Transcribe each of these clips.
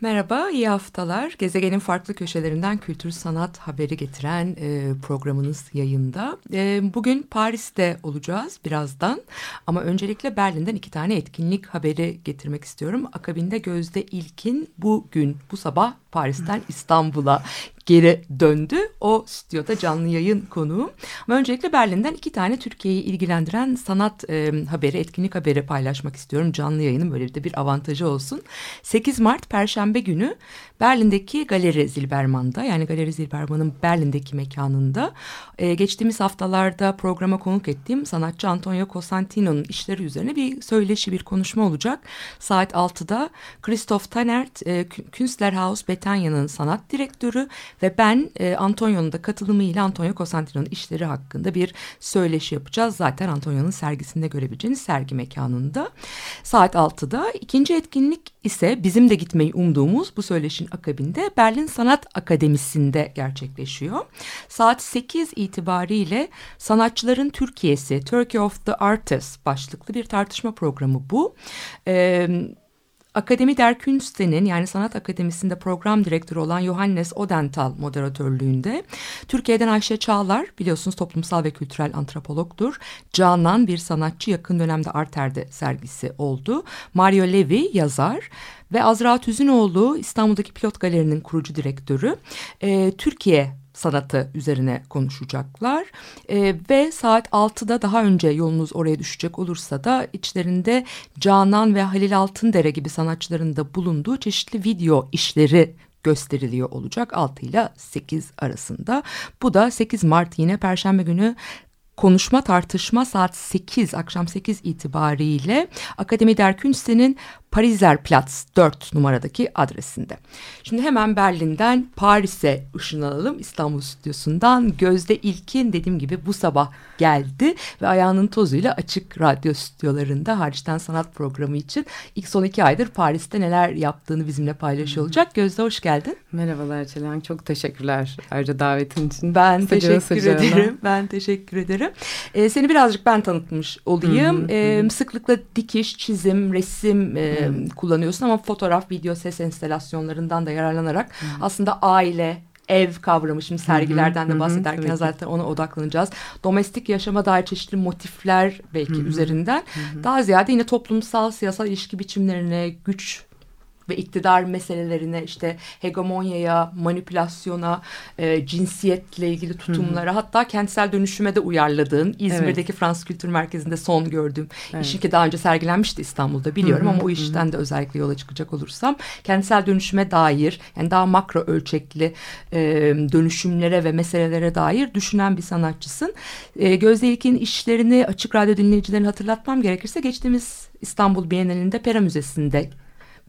Merhaba, iyi haftalar. Gezegenin farklı köşelerinden kültür sanat haberi getiren e, programınız yayında. E, bugün Paris'te olacağız birazdan ama öncelikle Berlin'den iki tane etkinlik haberi getirmek istiyorum. Akabinde Gözde İlkin bugün, bu sabah Paris'ten İstanbul'a geri döndü. O stüdyoda canlı yayın konuğum. Ama öncelikle Berlin'den iki tane Türkiye'yi ilgilendiren sanat e, haberi, etkinlik haberi paylaşmak istiyorum. Canlı yayının böyle de bir avantajı olsun. 8 Mart Perşembe günü Berlin'deki Galeri Zilberman'da yani Galeri Zilberman'ın Berlin'deki mekanında e, geçtiğimiz haftalarda programa konuk ettiğim sanatçı Antonio Cosentino'nun işleri üzerine bir söyleşi, bir konuşma olacak. Saat 6'da Christoph Tanert, e, Künstlerhaus Betanya'nın sanat direktörü ve ben e, Antonio'nun da katılımıyla Antonio Cosentino'nun işleri hakkında bir söyleşi yapacağız. Zaten Antonio'nun sergisinde görebileceğiniz sergi mekanında. Saat 6'da ikinci etkinlik ise bizim de gitmeyi umduğumuz bu söyleşinin akabinde Berlin Sanat Akademisi'nde gerçekleşiyor. Saat 8 itibariyle Sanatçıların Türkiye'si, Turkey of the Artists başlıklı bir tartışma programı bu. Ee, Akademi der Künste'nin yani Sanat Akademisi'nde program direktörü olan Johannes Odental moderatörlüğünde Türkiye'den Ayşe Çağlar biliyorsunuz toplumsal ve kültürel antropologdur. Canan bir sanatçı yakın dönemde Arter'de sergisi oldu. Mario Levi yazar ve Azra Tüzünoğlu İstanbul'daki Pilot Galeri'nin kurucu direktörü. Ee, Türkiye sanatı üzerine konuşacaklar. E, ve saat 6'da daha önce yolunuz oraya düşecek olursa da içlerinde Canan ve Halil Altındere gibi sanatçıların da bulunduğu çeşitli video işleri gösteriliyor olacak 6 ile 8 arasında. Bu da 8 Mart yine Perşembe günü konuşma tartışma saat 8 akşam 8 itibariyle Akademi der Künste'nin Pariser Platz 4 numaradaki adresinde. Şimdi hemen Berlin'den Paris'e ışınlanalım İstanbul stüdyosundan. Gözde İlkin dediğim gibi bu sabah geldi ve ayağının tozuyla açık radyo stüdyolarında hariçten sanat programı için ilk son iki aydır Paris'te neler yaptığını bizimle paylaşıyor olacak. Gözde hoş geldin. Merhabalar Çelen, çok teşekkürler ayrıca davetin için. Ben Sıcağı teşekkür sıcağına. ederim. Ben teşekkür ederim. Ee, seni birazcık ben tanıtmış olayım. Ee, Sıklıkla dikiş, çizim, resim e, kullanıyorsun ama fotoğraf, video, ses enstalasyonlarından da yararlanarak aslında aile, ev kavramı şimdi sergilerden hı de hı, bahsederken tabii ki. zaten ona odaklanacağız. Domestik yaşama dair çeşitli motifler belki üzerinden daha ziyade yine toplumsal siyasal ilişki biçimlerine güç ve iktidar meselelerine işte hegemonyaya, manipülasyona, e, cinsiyetle ilgili tutumlara hatta kentsel dönüşüme de uyarladığın İzmir'deki Fransız Kültür Merkezi'nde son gördüğüm Evet. işin ki daha önce sergilenmişti İstanbul'da biliyorum Hı hı, ama o işten de özellikle yola çıkacak olursam kentsel dönüşüme dair yani daha makro ölçekli e, dönüşümlere ve meselelere dair düşünen bir sanatçısın. E, Gözde İlkin işlerini açık radyo dinleyicilerine hatırlatmam gerekirse geçtiğimiz İstanbul Bienalinde Pera Müzesi'nde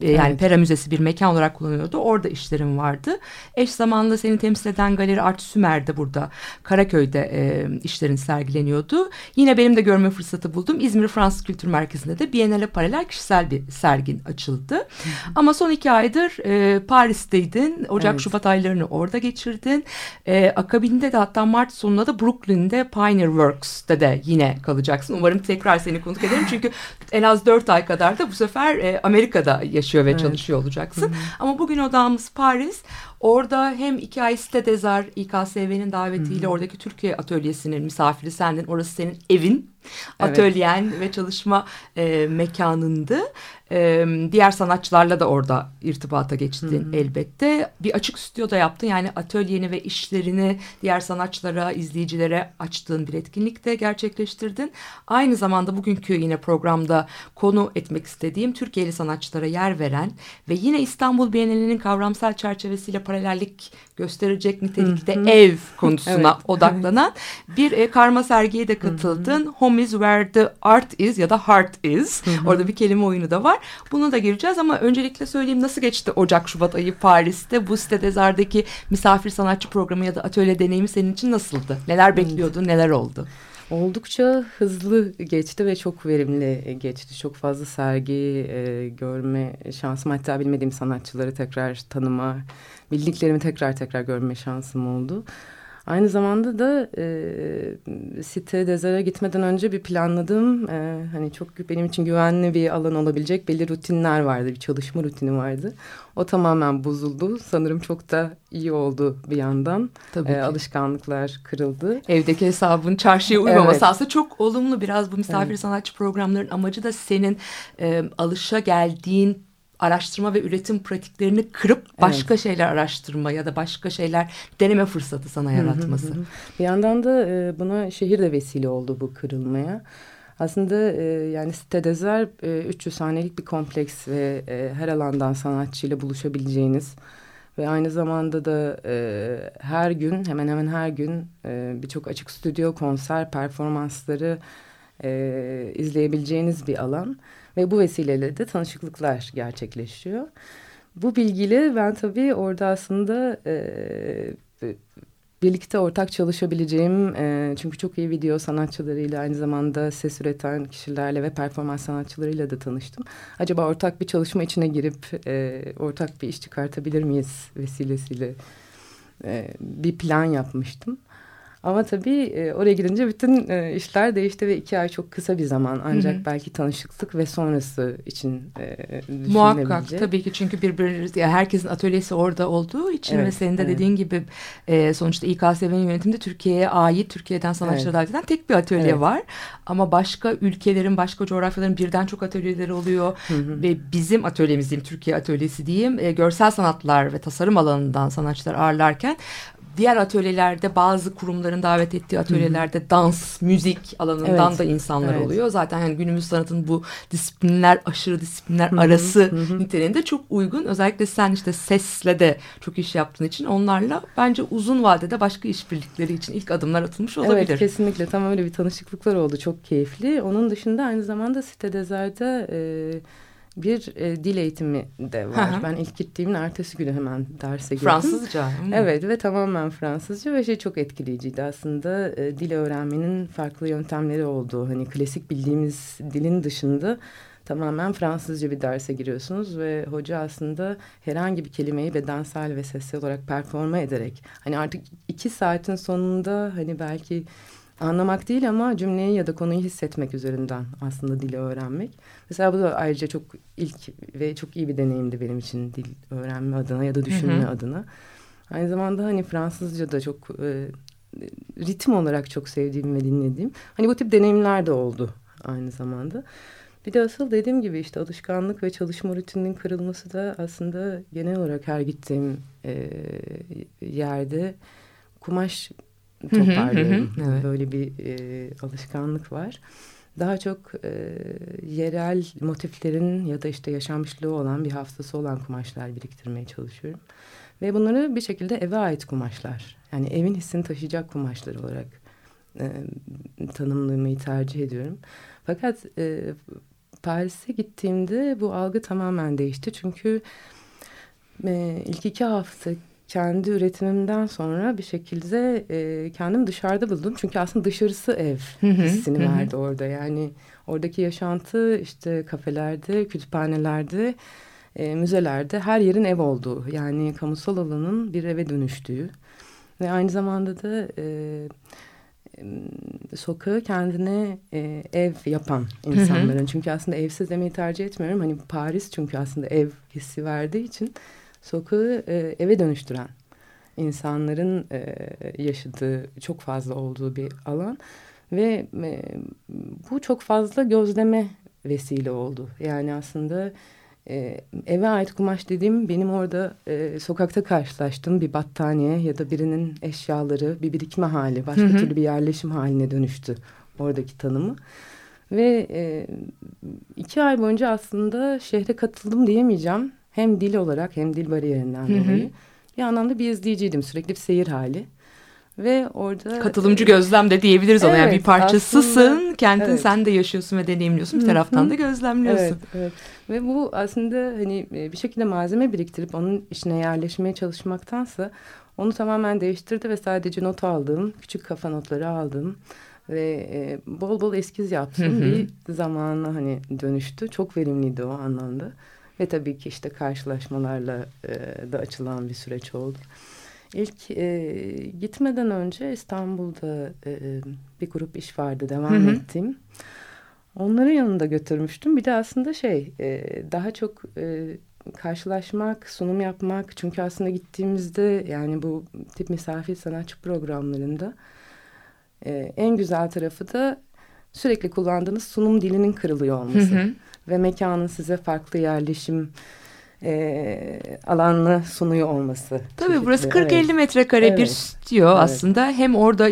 e, yani Evet. Pera Müzesi bir mekan olarak kullanıyordu. Orada işlerim vardı. Eş zamanlı seni temsil eden galeri Art Sümer'de burada Karaköy'de e, işlerin sergileniyordu. Yine benim de görme fırsatı buldum. İzmir Fransız Kültür Merkezi'nde de Biennale paralel kişisel bir sergin açıldı. Ama son iki aydır e, Paris'teydin. Ocak Evet. Şubat aylarını orada geçirdin. E, akabinde de hatta Mart sonunda da Brooklyn'de Pioneer Works'te de yine kalacaksın. Umarım tekrar seni konuk ederim. Çünkü en az dört ay kadar da bu sefer e, Amerika'da yaşıyor ve Evet. çalışıyor olacaksın. Ama bugün odamız Paris. Orada hem iki ay site dezar İKSV'nin davetiyle oradaki Türkiye atölyesinin misafiri sendin. Orası senin evin, Evet. atölyen ve çalışma e, mekanındı. E, diğer sanatçılarla da orada irtibata geçtin elbette. Bir açık stüdyoda yaptın yani atölyeni ve işlerini diğer sanatçılara, izleyicilere açtığın bir etkinlik de gerçekleştirdin. Aynı zamanda bugünkü yine programda konu etmek istediğim Türkiye'li sanatçılara yer veren ve yine İstanbul Bienalinin kavramsal çerçevesiyle paralellik gösterecek nitelikte ev konusuna Evet. odaklanan bir e, karma sergiye de katıldın. Home is where the art is ya da heart is. Orada bir kelime oyunu da var. Bunu da gireceğiz ama öncelikle söyleyeyim nasıl geçti Ocak Şubat ayı Paris'te? Bu sitede Zardaki misafir sanatçı programı ya da atölye deneyimi senin için nasıldı? Neler bekliyordun, neler oldu? Oldukça hızlı geçti ve çok verimli geçti. Çok fazla sergi e, görme şansım hatta bilmediğim sanatçıları tekrar tanıma, bildiklerimi tekrar tekrar görme şansım oldu. Aynı zamanda da e, site Dezer'e gitmeden önce bir planladığım e, hani çok benim için güvenli bir alan olabilecek belli rutinler vardı. Bir çalışma rutini vardı. O tamamen bozuldu. Sanırım çok da iyi oldu bir yandan. Tabii E, ki. alışkanlıklar kırıldı. Evdeki hesabın çarşıya uymaması Evet. aslında çok olumlu. Biraz bu misafir Evet. sanatçı programların amacı da senin e, alışa geldiğin araştırma ve üretim pratiklerini kırıp başka şeyler araştırma ya da başka şeyler deneme fırsatı sana yaratması. Hı hı hı. Bir yandan da e, buna şehir de vesile oldu bu kırılmaya. Aslında e, yani Site Dezer e, 300 hanelik bir kompleks ve e, her alandan sanatçıyla buluşabileceğiniz ve aynı zamanda da e, her gün hemen hemen her gün e, birçok açık stüdyo konser performansları e, izleyebileceğiniz bir alan ve bu vesileyle de tanışıklıklar gerçekleşiyor. Bu bilgiyle ben tabii orada aslında e, birlikte ortak çalışabileceğim e, çünkü çok iyi video sanatçılarıyla aynı zamanda ses üreten kişilerle ve performans sanatçılarıyla da tanıştım. Acaba ortak bir çalışma içine girip e, ortak bir iş çıkartabilir miyiz vesilesiyle e, bir plan yapmıştım. Ama tabii e, oraya gidince bütün e, işler değişti ve iki ay çok kısa bir zaman. Ancak Hı hı. belki tanışıklık ve sonrası için e, Muhakkak tabii ki çünkü birbiriniz yani herkesin atölyesi orada olduğu için Evet, ve senin de evet. dediğin gibi e, sonuçta İKSV'nin yönetiminde Türkiye'ye ait Türkiye'den sanatçıları Evet. davet eden tek bir atölye Evet. var. Ama başka ülkelerin başka coğrafyaların birden çok atölyeleri oluyor ve bizim atölyemiz diyeyim Türkiye atölyesi diyeyim e, görsel sanatlar ve tasarım alanından sanatçılar ağırlarken diğer atölyelerde bazı kurumların davet ettiği atölyelerde dans, müzik alanından Evet. da insanlar Evet. oluyor. Zaten yani günümüz sanatın bu disiplinler aşırı disiplinler arası niteliğinde çok uygun. Özellikle sen işte sesle de çok iş yaptığın için onlarla bence uzun vadede başka işbirlikleri için ilk adımlar atılmış olabilir. Evet kesinlikle tam öyle bir tanışıklıklar oldu çok keyifli. Onun dışında aynı zamanda Site Dezer'de e, bir e, dil eğitimi de var. Hı hı. Ben ilk gittiğimin ertesi günü hemen derse girdim. Fransızca. Evet ve tamamen Fransızca ve şey çok etkileyiciydi aslında e, dil öğrenmenin farklı yöntemleri olduğu hani klasik bildiğimiz dilin dışında tamamen Fransızca bir derse giriyorsunuz ve hoca aslında herhangi bir kelimeyi bedensel ve sesli olarak performa ederek hani artık iki saatin sonunda hani belki anlamak değil ama cümleyi ya da konuyu hissetmek üzerinden aslında dili öğrenmek. Mesela bu da ayrıca çok ilk ve çok iyi bir deneyimdi benim için dil öğrenme adına ya da düşünme Hı hı. adına. Aynı zamanda hani Fransızca da çok e, ritim olarak çok sevdiğim ve dinlediğim. Hani bu tip deneyimler de oldu aynı zamanda. Bir de asıl dediğim gibi işte alışkanlık ve çalışma rutininin kırılması da aslında genel olarak her gittiğim e, yerde kumaş Hı hı, hı hı, toparlıyorum. evet. Böyle bir e, alışkanlık var. Daha çok e, yerel motiflerin ya da işte yaşanmışlığı olan bir haftası olan kumaşlar biriktirmeye çalışıyorum. Ve bunları bir şekilde eve ait kumaşlar. Yani evin hissini taşıyacak kumaşlar olarak e, tanımlamayı tercih ediyorum. Fakat e, Paris'e gittiğimde bu algı tamamen değişti. Çünkü e, ilk iki hafta kendi üretimimden sonra bir şekilde e, kendimi dışarıda buldum. Çünkü aslında dışarısı ev hissini verdi orada. Yani oradaki yaşantı işte kafelerde, kütüphanelerde, e, müzelerde her yerin ev olduğu. Yani kamusal alanın bir eve dönüştüğü. Ve aynı zamanda da e, e, sokağı kendine e, ev yapan insanların. Çünkü aslında evsiz demeyi tercih etmiyorum. Hani Paris çünkü aslında ev hissi verdiği için sokağı e, eve dönüştüren insanların e, yaşadığı çok fazla olduğu bir alan ve e, bu çok fazla gözleme vesile oldu. Yani aslında e, eve ait kumaş dediğim benim orada e, sokakta karşılaştığım bir battaniye ya da birinin eşyaları bir birikme hali başka Hı hı. türlü bir yerleşim haline dönüştü oradaki tanımı. Ve e, iki ay boyunca aslında şehre katıldım diyemeyeceğim. Hem dil olarak hem dil bariyerinden Hı hı. dolayı. bir anlamda bir izleyiciydim. Sürekli bir seyir hali. Ve orada... Katılımcı gözlem de diyebiliriz ona. Yani bir Evet, parçasısın, aslında- kentin evet. sen de yaşıyorsun ve deneyimliyorsun. Bir taraftan hı. da gözlemliyorsun. Evet, evet. Ve bu aslında hani e, bir şekilde malzeme biriktirip onun içine yerleşmeye çalışmaktansa onu tamamen değiştirdi ve sadece not aldığım, küçük kafa notları aldım ve e, bol bol eskiz yaptığım Hı hı. bir zamana hani dönüştü. Çok verimliydi o anlamda. Ve tabii ki işte karşılaşmalarla e, da açılan bir süreç oldu. İlk e, gitmeden önce İstanbul'da e, bir grup iş vardı devam Hı hı. ettiğim. Onların yanında götürmüştüm. Bir de aslında şey e, daha çok e, karşılaşmak, sunum yapmak. Çünkü aslında gittiğimizde yani bu tip misafir sanatçı programlarında e, en güzel tarafı da sürekli kullandığınız sunum dilinin kırılıyor Hı olması. hı. Ve mekanın size farklı yerleşim e, alanını sunuyor olması. Tabii burası Çeşitli, 40-50 evet. metrekare bir Evet. stüdyo Evet. aslında. Hem orada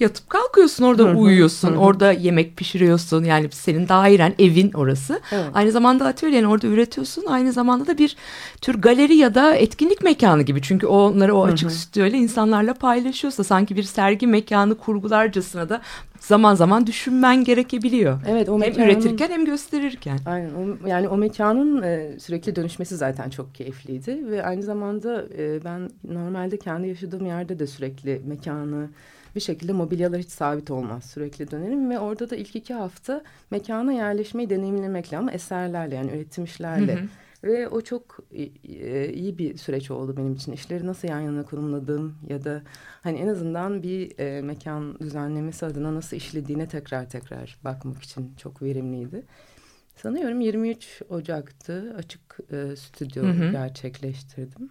yatıp kalkıyorsun, orada Hı hı, uyuyorsun, hı hı. orada yemek pişiriyorsun. Yani senin dairen, evin orası. Evet. Aynı zamanda atölyen orada üretiyorsun. Aynı zamanda da bir tür galeri ya da etkinlik mekanı gibi. Çünkü onları o Hı açık hı. stüdyoyla insanlarla paylaşıyorsa sanki bir sergi mekanı kurgularcasına da zaman zaman düşünmen gerekebiliyor. Evet, o hem mekanın- üretirken hem gösterirken. Aynen. O, yani o mekanın e, sürekli dönüşmesi zaten çok keyifliydi ve aynı zamanda e, ben normalde kendi yaşadığım yerde de sürekli mekanı bir şekilde mobilyalar hiç sabit olmaz. Sürekli dönerim ve orada da ilk iki hafta mekana yerleşmeyi deneyimlemekle ama eserlerle yani üretim işlerle. Hı hı. Ve o çok iyi bir süreç oldu benim için. İşleri nasıl yan yana konumladım ya da hani en azından bir e, mekan düzenlemesi adına nasıl işlediğine tekrar tekrar bakmak için çok verimliydi. Sanıyorum 23 Ocak'tı açık e, stüdyo Hı hı. gerçekleştirdim.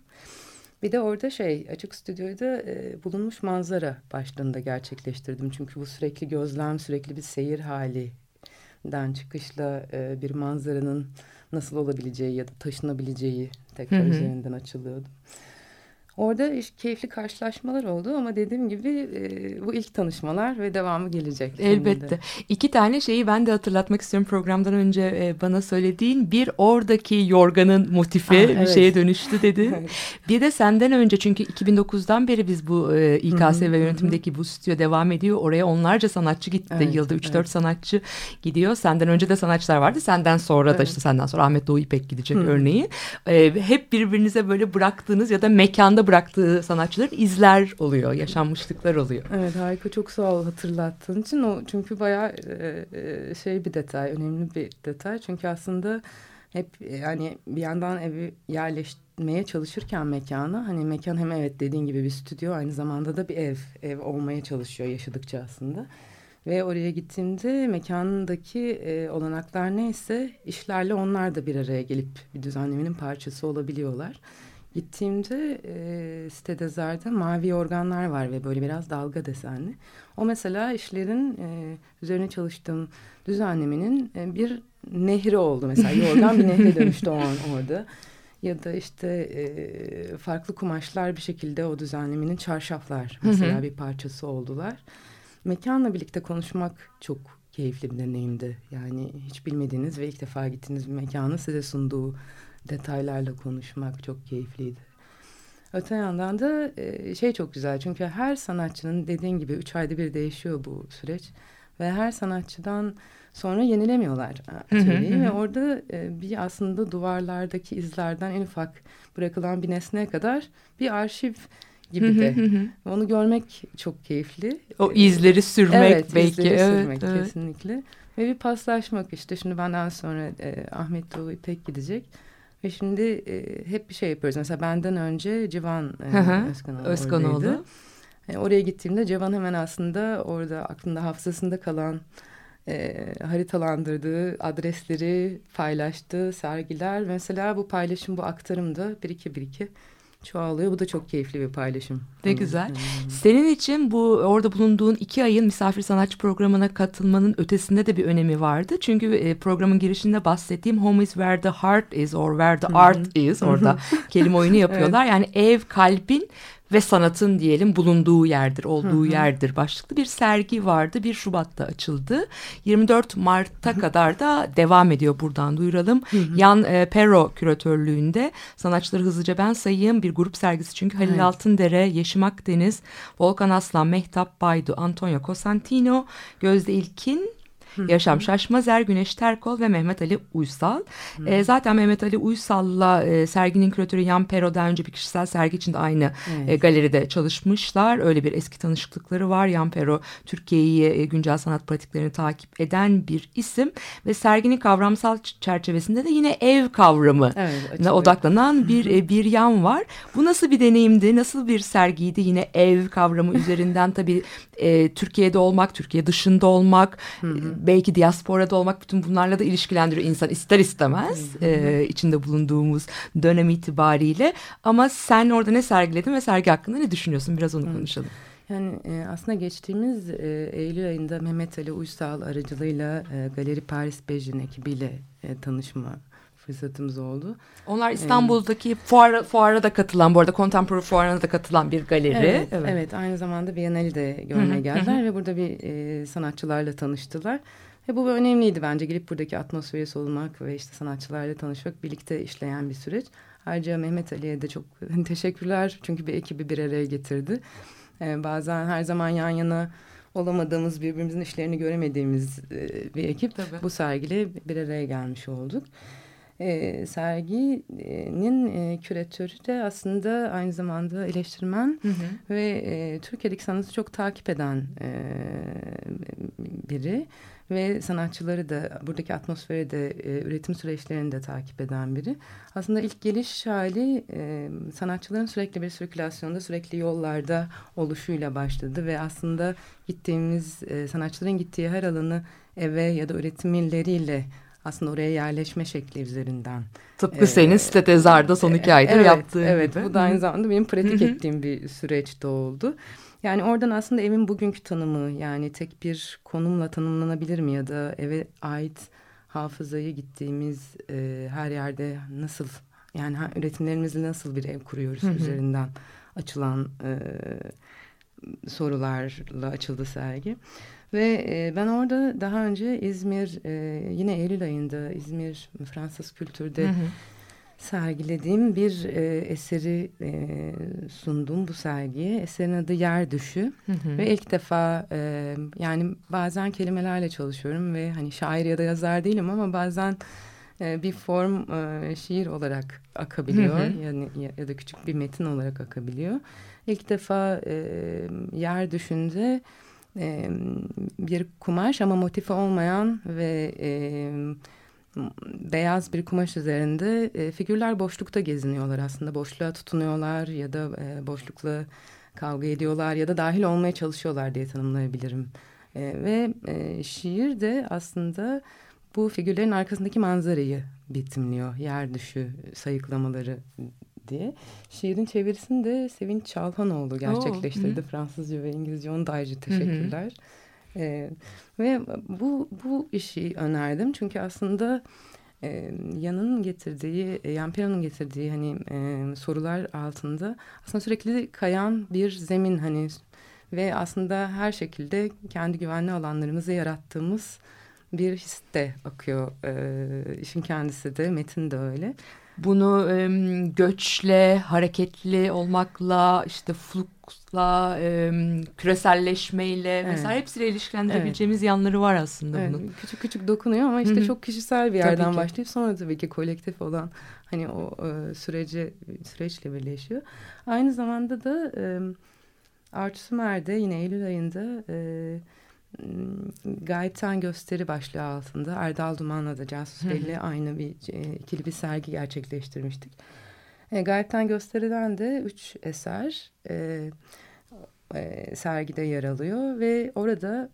Bir de orada şey açık stüdyoda e, bulunmuş manzara başlığında gerçekleştirdim. Çünkü bu sürekli gözlem, sürekli bir seyir halinden çıkışla e, bir manzaranın nasıl olabileceği ya da taşınabileceği tekrar üzerinden açılıyordu. Orada keyifli karşılaşmalar oldu ama dediğim gibi e, bu ilk tanışmalar ve devamı gelecek. şimdi. Elbette. İki tane şeyi ben de hatırlatmak istiyorum programdan önce e, bana söylediğin. Bir oradaki yorganın motifi Ah, bir evet. şeye dönüştü dedin. Evet. Bir de senden önce çünkü 2009'dan beri biz bu e, İKS Hı hı, ve hı yönetimdeki bu stüdyo devam ediyor. Oraya onlarca sanatçı gitti. Evet, Yılda 3-4 evet. sanatçı gidiyor. Senden önce de sanatçılar vardı. Senden sonra da Evet. işte senden sonra Ahmet Doğu İpek gidecek Hı. örneğin. E, hep birbirinize böyle bıraktığınız ya da mekanda bıraktığı sanatçıların izler oluyor. Yaşanmışlıklar oluyor. Evet harika çok sağ ol hatırlattığın için o çünkü bayağı e, e, şey bir detay önemli bir detay çünkü aslında hep e, yani bir yandan evi yerleştirmeye çalışırken mekana hani mekan hem evet dediğin gibi bir stüdyo aynı zamanda da bir ev ev olmaya çalışıyor yaşadıkça aslında ve oraya gittiğimde mekandaki e, olanaklar neyse işlerle onlar da bir araya gelip bir düzenlemenin parçası olabiliyorlar. Gittiğimde e, sitede mavi organlar var ve böyle biraz dalga desenli. O mesela işlerin e, üzerine çalıştığım düzenlemenin e, bir nehri oldu mesela. Yorgan bir nehre dönüştü o an orada. Ya da işte e, farklı kumaşlar bir şekilde o düzenlemenin çarşaflar mesela Hı hı. bir parçası oldular. Mekanla birlikte konuşmak çok keyifli bir deneyimdi. Yani hiç bilmediğiniz ve ilk defa gittiğiniz bir mekanın size sunduğu detaylarla konuşmak çok keyifliydi. Öte yandan da e, şey çok güzel çünkü her sanatçının dediğin gibi üç ayda bir değişiyor bu süreç ve her sanatçıdan sonra yenilemiyorlar hı, atölyeyi hı hı. ve orada e, bir aslında duvarlardaki izlerden en ufak bırakılan bir nesneye kadar bir arşiv gibi de Hı hı hı. onu görmek çok keyifli. O E, izleri sürmek evet, belki. izleri evet, sürmek evet. kesinlikle. Ve bir paslaşmak işte şimdi benden sonra e, Ahmet Doğu İpek gidecek. Ve şimdi e, hep bir şey yapıyoruz. Mesela benden önce Civan e, Özkanoğlu, Özkanoğlu. oradaydı. E, oraya gittiğimde Civan hemen aslında orada aklında hafızasında kalan e, haritalandırdığı adresleri paylaştığı sergiler. Mesela bu paylaşım bu aktarım da bir iki bir iki çoğalıyor. Bu da çok keyifli bir paylaşım. Ne güzel. e, Senin için bu orada bulunduğun iki ayın misafir sanatçı programına katılmanın ötesinde de bir önemi vardı. Çünkü e, programın girişinde bahsettiğim Home is where the heart is or where the art is orada kelime oyunu yapıyorlar. Yani ev kalbin ve sanatın diyelim bulunduğu yerdir, olduğu yerdir başlıklı bir sergi vardı. 1 Şubat'ta açıldı. 24 Mart'a kadar da devam ediyor buradan duyuralım. Yan e, Pero küratörlüğünde sanatçıları hızlıca ben sayayım. Bir grup sergisi çünkü Halil Evet. Altındere, Yeşim Akdeniz, Volkan Aslan, Mehtap Baydu, Antonio Cosentino, Gözde İlkin, Yaşam Şaşmazer, Güneş Terkol ve Mehmet Ali Uysal. E, zaten Mehmet Ali Uysal'la e, serginin küratörü Yan Pero daha önce bir kişisel sergi için de aynı Evet. e, galeride çalışmışlar. Öyle bir eski tanışıklıkları var. Yan Pero Türkiye'yi e, güncel sanat pratiklerini takip eden bir isim ve serginin kavramsal çerçevesinde de yine ev kavramı Evet, odaklanan bir e, bir yan var. Bu nasıl bir deneyimdi? Nasıl bir sergiydi? Yine ev kavramı üzerinden tabii e, Türkiye'de olmak, Türkiye dışında olmak, e, belki diasporada olmak bütün bunlarla da ilişkilendiriyor insan ister istemez e, içinde bulunduğumuz dönem itibariyle. Ama sen orada ne sergiledin ve sergi hakkında ne düşünüyorsun? Biraz onu konuşalım. Yani e, aslında geçtiğimiz e, Eylül ayında Mehmet Ali Uysal aracılığıyla e, Galeri Paris Bejin ekibiyle e, tanışma fırsatımız oldu. Onlar İstanbul'daki fuara, fuara da katılan, bu arada Contemporary fuarına da katılan bir galeri. Evet, evet. aynı zamanda Biennale'i de görmeye geldiler ve burada bir e, sanatçılarla tanıştılar. Ve bu önemliydi bence gelip buradaki atmosferi solumak ve işte sanatçılarla tanışmak birlikte işleyen bir süreç. Ayrıca Mehmet Ali'ye de çok teşekkürler çünkü bir ekibi bir araya getirdi. E, bazen her zaman yan yana olamadığımız birbirimizin işlerini göremediğimiz e, bir ekip Tabii. bu sergiyle bir araya gelmiş olduk. E, serginin e, küratörü de aslında aynı zamanda eleştirmen Hı hı. ve e, Türkiye'deki sanatı çok takip eden e, biri ve sanatçıları da buradaki atmosferi de e, üretim süreçlerini de takip eden biri. Aslında ilk geliş hali e, sanatçıların sürekli bir sirkülasyonda sürekli yollarda oluşuyla başladı ve aslında gittiğimiz e, sanatçıların gittiği her alanı eve ya da üretim illeriyle aslında oraya yerleşme şekli üzerinden Tıpkı Ee, senin site tezarda son iki aydır evet, yaptığın Evet, gibi. bu da aynı zamanda benim pratik ettiğim bir süreç de oldu. Yani oradan aslında evin bugünkü tanımı yani tek bir konumla tanımlanabilir mi ya da eve ait hafızayı gittiğimiz e, her yerde nasıl yani üretimlerimizle nasıl bir ev kuruyoruz üzerinden açılan e, sorularla açıldı sergi. Ve e, ben orada daha önce İzmir e, yine Eylül ayında İzmir Fransız Kültür'de Hı hı. sergilediğim bir e, eseri e, sundum bu sergiye. Eserin adı Yer Düşü Hı hı. ve ilk defa e, yani bazen kelimelerle çalışıyorum ve hani şair ya da yazar değilim ama bazen e, bir form e, şiir olarak akabiliyor Hı hı. yani ya, da küçük bir metin olarak akabiliyor. İlk defa e, Yer Düşün'de bir kumaş ama motifi olmayan ve beyaz bir kumaş üzerinde e, figürler boşlukta geziniyorlar aslında. Boşluğa tutunuyorlar ya da e, boşlukla kavga ediyorlar ya da dahil olmaya çalışıyorlar diye tanımlayabilirim. E, ve e, şiir de aslında bu figürlerin arkasındaki manzarayı betimliyor. Yer düşü sayıklamaları diye. Şiirin çevirisini de Sevinç Çalhanoğlu gerçekleştirdi. hı. Fransızca ve İngilizce ona da ayrıca teşekkürler. E, ve bu, bu işi önerdim çünkü aslında e, Yan'ın getirdiği, e, Yan Pero'nun getirdiği hani e, sorular altında aslında sürekli kayan bir zemin hani ve aslında her şekilde kendi güvenli alanlarımızı yarattığımız bir his de akıyor. E, işin kendisi de, metin de öyle. Bunu em, göçle, hareketli olmakla, işte fluxla, em, küreselleşmeyle Evet. vesaire hepsiyle ilişkilendirebileceğimiz yanları var aslında Evet, bunun. küçük küçük dokunuyor ama işte Hı hı. çok kişisel bir yerden başlayıp sonra tabii ki kolektif olan hani o e, süreci süreçle birleşiyor. Aynı zamanda da e, Artu Sümer'de yine Eylül ayında e, m, Gayipten Gösteri başlığı altında Erdal Duman'la da Casus Hı hı. Bey'le aynı bir e, ikili bir sergi gerçekleştirmiştik. E, Gayipten Gösteri'den de üç eser e, e, sergide yer alıyor ve orada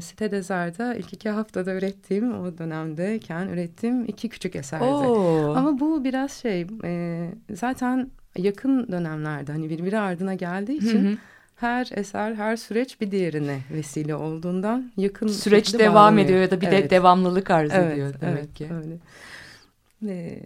Site Dezar'da ilk iki haftada ürettiğim o dönemdeyken ürettiğim iki küçük eserdi. Oo. Ama bu biraz şey e, zaten yakın dönemlerde hani birbiri ardına geldiği Hı için hı. Her eser her süreç bir diğerine vesile olduğundan yakın Süreç devam bağlanıyor. ediyor ya da bir de Evet. devamlılık arz Evet, ediyor demek evet, ki. Öyle. Ee,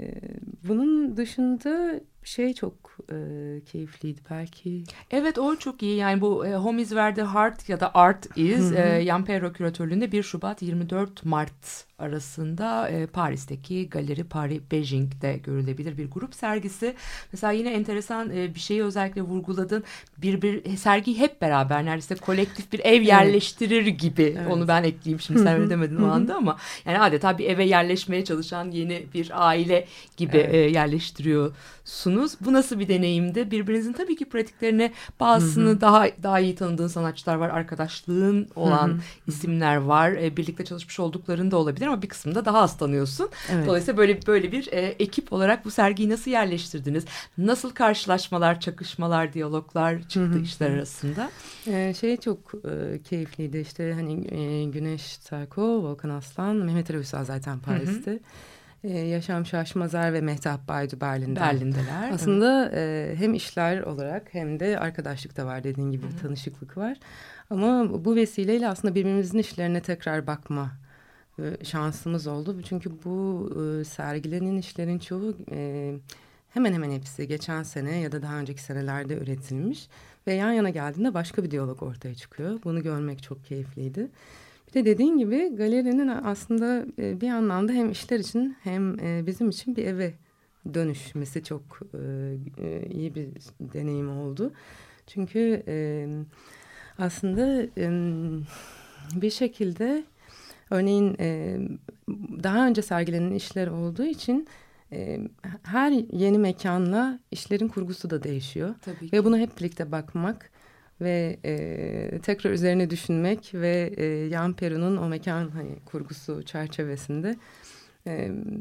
bunun dışında şey çok e, keyifliydi belki. Evet o çok iyi. Yani bu e, Home is where the heart ya da art is. E, Yan Perro küratörlüğünde 1 Şubat 24 Mart arasında e, Paris'teki Galeri Paris Beijing'de görülebilir bir grup sergisi. Mesela yine enteresan e, bir şeyi özellikle vurguladın. Bir bir sergi hep beraber neredeyse kolektif bir ev yerleştirir gibi. Evet. Onu ben ekleyeyim şimdi sen öyle demedin o anda ama yani adeta bir eve yerleşmeye çalışan yeni bir aile gibi Evet. e, yerleştiriyorsunuz. Bu nasıl bir deneyimdi? Birbirinizin tabii ki pratiklerine bazısını daha daha iyi tanıdığın sanatçılar var. Arkadaşlığın olan isimler var. E, birlikte çalışmış olduklarında olabilir ama bir kısmında daha az tanıyorsun. Evet. Dolayısıyla böyle böyle bir e, ekip olarak bu sergiyi nasıl yerleştirdiniz? Nasıl karşılaşmalar, çakışmalar, diyaloglar çıktı işler arasında? Ee, şey çok e, keyifliydi işte hani e, Güneş Sarko, Volkan Aslan, Mehmet Ali zaten Paris'te. E, Yaşam Şaşmazer ve Mehtap Baydu Berlin'de. Berlin'deler. Aslında e, hem işler olarak hem de arkadaşlık da var dediğin gibi bir tanışıklık var. Ama bu vesileyle aslında birbirimizin işlerine tekrar bakma e, şansımız oldu. Çünkü bu e, sergilenen işlerin çoğu e, hemen hemen hepsi geçen sene ya da daha önceki senelerde üretilmiş. Ve yan yana geldiğinde başka bir diyalog ortaya çıkıyor. Bunu görmek çok keyifliydi. Bir de dediğin gibi galerinin aslında e, bir anlamda hem işler için hem e, bizim için bir eve dönüşmesi çok e, iyi bir deneyim oldu. Çünkü aslında bir şekilde örneğin daha önce sergilenen işler olduğu için her yeni mekanla işlerin kurgusu da değişiyor. Tabii ki. Ve buna hep birlikte bakmak ve e, tekrar üzerine düşünmek ve e, Yan Peru'nun o mekan hani kurgusu çerçevesinde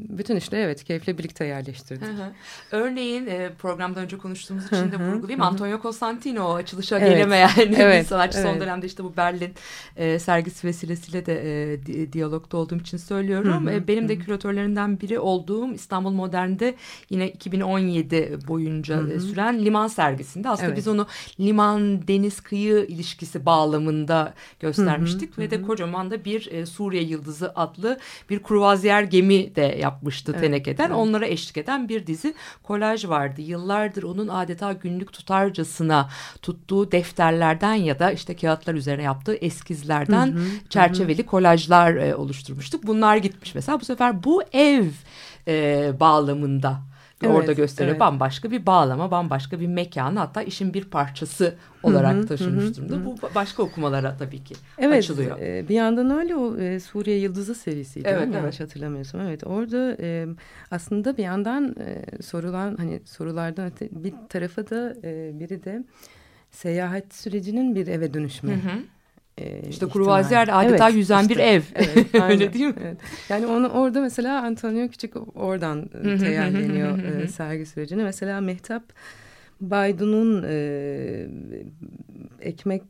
bütün işleri evet keyifle birlikte yerleştirdik. Hı hı. Örneğin programdan önce konuştuğumuz için de vurgulayayım. Antonio Costantino o açılışa Evet. gelemeyen bir Evet, sanatçı son evet. dönemde işte bu Berlin e, sergisi vesilesiyle de e, di- diyalogda olduğum için söylüyorum. E, benim de küratörlerinden biri olduğum İstanbul Modern'de yine 2017 boyunca e, süren liman sergisinde aslında Evet. biz onu liman deniz kıyı ilişkisi bağlamında göstermiştik ve de kocaman da bir e, Suriye Yıldızı adlı bir kruvazyer gemi de yapmıştı Evet, tenekeden. evet. Onlara eşlik eden bir dizi kolaj vardı. Yıllardır onun adeta günlük tutarcasına tuttuğu defterlerden ya da işte kağıtlar üzerine yaptığı eskizlerden çerçeveli kolajlar e, oluşturmuştuk. Bunlar gitmiş mesela bu sefer bu ev e, bağlamında Evet, orada gösteriyor. evet. Bambaşka bir bağlama, bambaşka bir mekanı hatta işin bir parçası olarak taşınmış durumda. Bu başka okumalara tabii ki Evet, açılıyor. e, bir yandan öyle o e, Suriye Yıldızı serisiydi. Evet, evet. Yanlış hatırlamıyorsam. Evet, orada e, aslında bir yandan e, sorulan hani sorulardan öte bir tarafa da e, biri de seyahat sürecinin bir eve dönüşme. Hı hı. E, İşte adeta Evet, yüzen bir işte, ev. Evet, Öyle değil mi? evet. Yani onu orada mesela Antonio Küçük oradan hı teyelleniyor e, sergi sürecine. Mesela Mehtap Baydu'nun e, Ekmek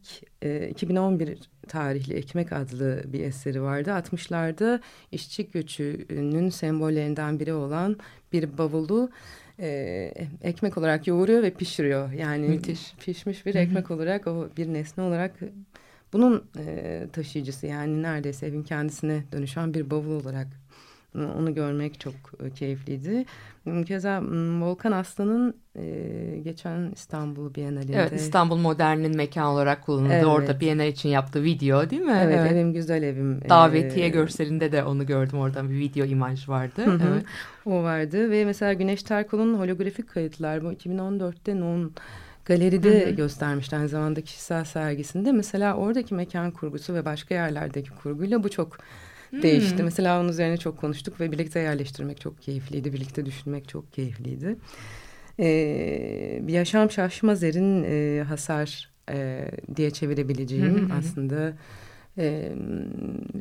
e, 2011 tarihli Ekmek adlı bir eseri vardı. 60'larda işçi göçünün sembollerinden biri olan bir bavulu e, ekmek olarak yoğuruyor ve pişiriyor. Yani Müthiş. pişmiş bir ekmek olarak o bir nesne olarak bunun e, taşıyıcısı yani neredeyse evin kendisine dönüşen bir bavul olarak onu görmek çok keyifliydi. Keza Volkan Aslan'ın e, geçen İstanbul Bienalinde Evet İstanbul Modern'in mekan olarak kullanıldı. Evet. Orada Bienal için yaptığı video değil mi? Evet, evim güzel evim. Davetiye e, görselinde de onu gördüm. Oradan bir video imaj vardı. Hı hı. Evet. O vardı ve mesela Güneş Terkol'un holografik kayıtlar bu 2014'te Non galeride Hı hı. göstermişti aynı zamanda kişisel sergisinde. Mesela oradaki mekan kurgusu ve başka yerlerdeki kurguyla bu çok Hmm. değişti. Mesela onun üzerine çok konuştuk ve birlikte yerleştirmek çok keyifliydi. Birlikte düşünmek çok keyifliydi. Ee, bir yaşam şaşmazer'in e, hasar e, diye çevirebileceğim Hı hı hı. aslında e,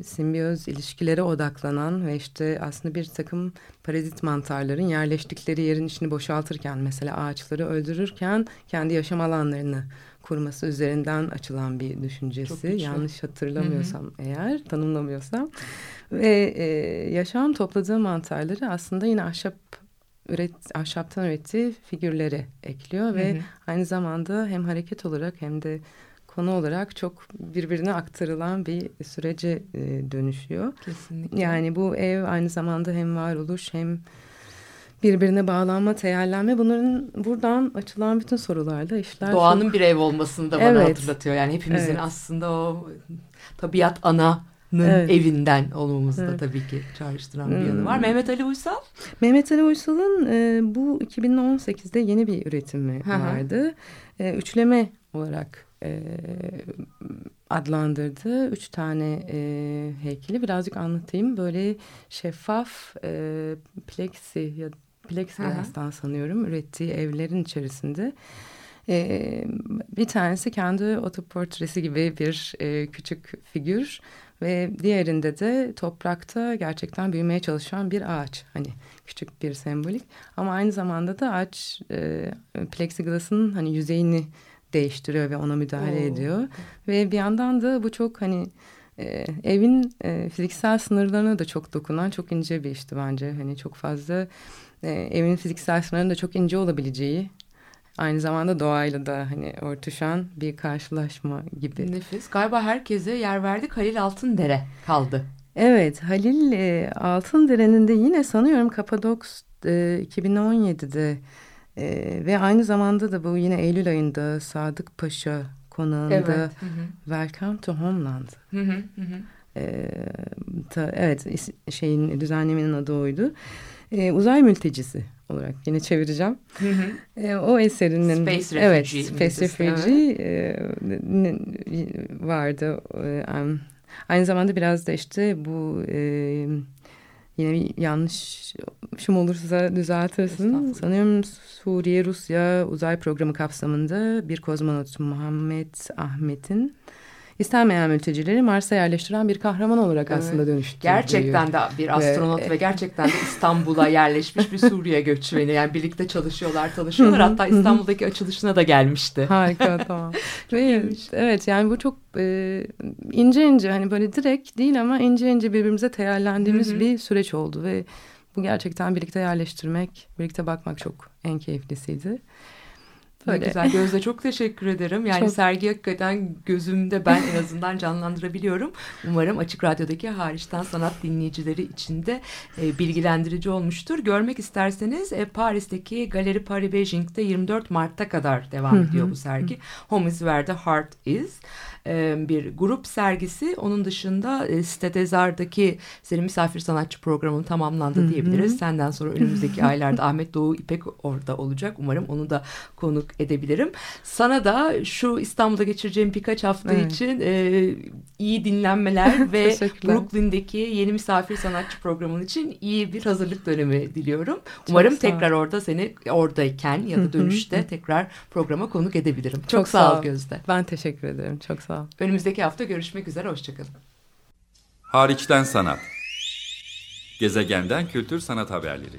simbiyoz ilişkilere odaklanan ve işte aslında bir takım parazit mantarların yerleştikleri yerin içini boşaltırken mesela ağaçları öldürürken kendi yaşam alanlarını kurması üzerinden açılan bir düşüncesi. Yanlış hatırlamıyorsam eğer, tanımlamıyorsam. Ve e, yaşam topladığı mantarları aslında yine ahşap üret, ahşaptan ürettiği figürlere ekliyor ve Hı hı. aynı zamanda hem hareket olarak hem de konu olarak çok birbirine aktarılan bir sürece e, dönüşüyor. Kesinlikle. Yani bu ev aynı zamanda hem varoluş hem birbirine bağlanma, teyellenme bunların buradan açılan bütün sorularda işler. Doğanın çok... bir ev olmasını da bana Evet. hatırlatıyor. Yani hepimizin Evet. aslında o tabiat ananın Evet. evinden olmamızı da Evet. tabii ki çağrıştıran bir yanı Hmm. var. Mehmet Ali Uysal. Mehmet Ali Uysal'ın e, bu 2018'de yeni bir üretimi Hı hı. vardı. E, üçleme olarak e, adlandırdı. Üç tane e, heykeli birazcık anlatayım. Böyle şeffaf e, plexi ya plexiglas'tan sanıyorum ürettiği evlerin içerisinde. E, bir tanesi kendi otoportresi gibi bir e, küçük figür ve diğerinde de toprakta gerçekten büyümeye çalışan bir ağaç. Hani küçük bir sembolik ama aynı zamanda da ağaç e, plexiglas'ın hani yüzeyini değiştiriyor ve ona müdahale Oo. ediyor. Ve bir yandan da bu çok hani e, evin e, fiziksel sınırlarına da çok dokunan çok ince bir işti bence. Hani çok fazla e, evin fiziksel sınırlarının da çok ince olabileceği aynı zamanda doğayla da hani örtüşen bir karşılaşma gibi. Nefis. Galiba herkese yer verdik. Halil Altındere kaldı. Evet Halil e, Altındere'nin de yine sanıyorum Kapadoks e, 2017'de e, ve aynı zamanda da bu yine Eylül ayında Sadık Paşa konağında Evet. Hı hı. Welcome to Homeland. Hı hı, hı hı. E, ta- evet şeyin düzenlemenin adı oydu. E, uzay mültecisi olarak yine çevireceğim. Hı hı. E, o eserinin Space evet Refugee Space Refugee e, vardı. E, aynı zamanda biraz da işte bu e, yine bir yanlışım olursa düzeltirsin. Sanıyorum Suriye Rusya uzay programı kapsamında bir kozmonot Muhammed Ahmet'in istenmeyen mültecileri Mars'a yerleştiren bir kahraman olarak Evet. aslında dönüştü. Gerçekten de bir astronot ve gerçekten de İstanbul'a yerleşmiş bir Suriye göçmeni. Yani birlikte çalışıyorlar, tanışıyorlar. Hatta İstanbul'daki açılışına da gelmişti. Harika tamam. Ve, evet yani bu çok e, ince ince hani böyle direkt değil ama ince ince birbirimize Hı hı. bir süreç oldu ve bu gerçekten birlikte yerleştirmek, birlikte bakmak çok en keyiflisiydi. Ne Böyle. güzel Gözde çok teşekkür ederim. Yani Çok- sergi hakikaten gözümde ben en azından canlandırabiliyorum. Umarım Açık Radyo'daki hariçten sanat dinleyicileri için de e, bilgilendirici olmuştur. Görmek isterseniz e, Paris'teki Galeri Paris Beijing'de 24 Mart'ta kadar devam ediyor bu sergi. Home is where the heart is. E, bir grup sergisi. Onun dışında e, Site Dezar'daki senin misafir sanatçı programının tamamlandı Hı hı. diyebiliriz. Senden sonra önümüzdeki aylarda Ahmet Doğu İpek orada olacak. Umarım onu da konuk edebilirim. Sana da şu İstanbul'da geçireceğim birkaç hafta Evet. için e, iyi dinlenmeler ve. Brooklyn'deki yeni misafir sanatçı programın için iyi bir hazırlık dönemi diliyorum. Umarım sağ ol. tekrar orada seni oradayken ya da dönüşte tekrar programa konuk edebilirim. Çok, Çok sağ, sağ ol ol. Gözde. Ben teşekkür ederim. Çok sağ ol. Önümüzdeki hafta görüşmek üzere. Hoşçakalın. Hariçten sanat. Gezegenden kültür sanat haberleri.